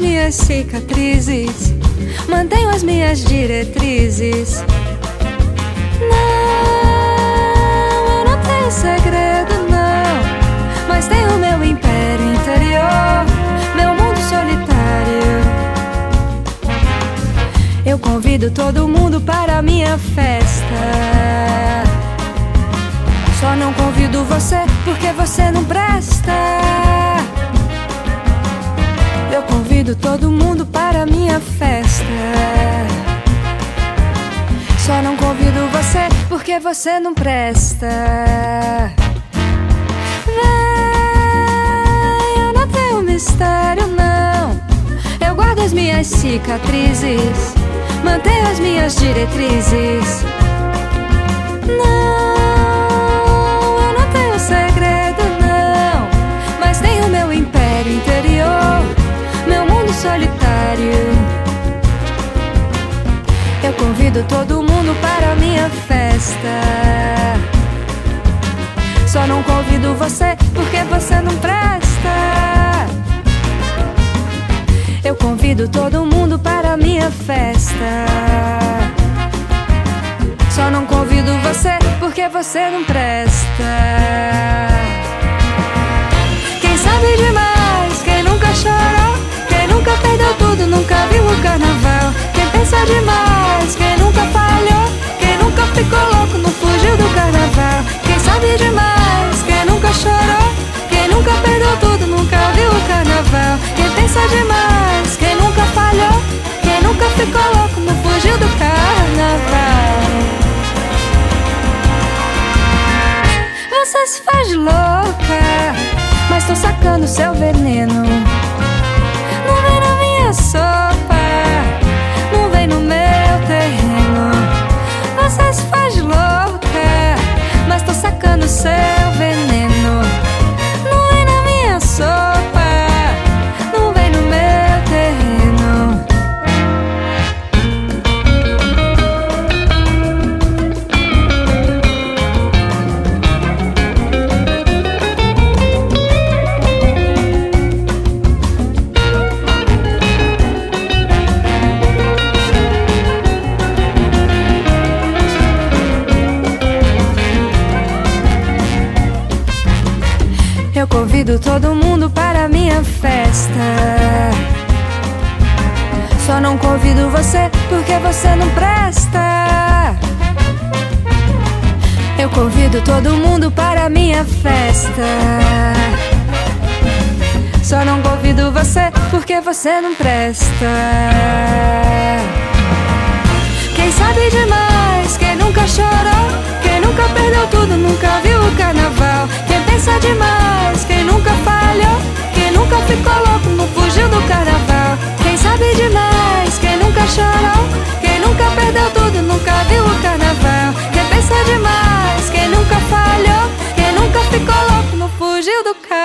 minhas cicatrizes, mantenho as minhas diretrizes. Não, eu não tenho segredo, não. Mas tenho meu império interior, meu mundo solitário. Eu convido todo mundo para a minha festa. Só não convido você porque você não presta. Todo mundo para minha festa. Só não convido você porque você não presta. Vem, eu não tenho mistério, não. Eu guardo as minhas cicatrizes, mantenho as minhas diretrizes. Não, convido todo mundo para minha festa. Só não convido você porque você não presta. Eu convido todo mundo para minha festa. Só não convido você porque você não presta. Quem sabe demais, quem nunca chorou, quem nunca perdeu tudo, nunca viu o carnaval. Quem pensa demais, sacando seu veneno. Eu convido todo mundo para a minha festa. Só não convido você porque você não presta. Eu convido todo mundo para a minha festa. Só não convido você porque você não presta. Quem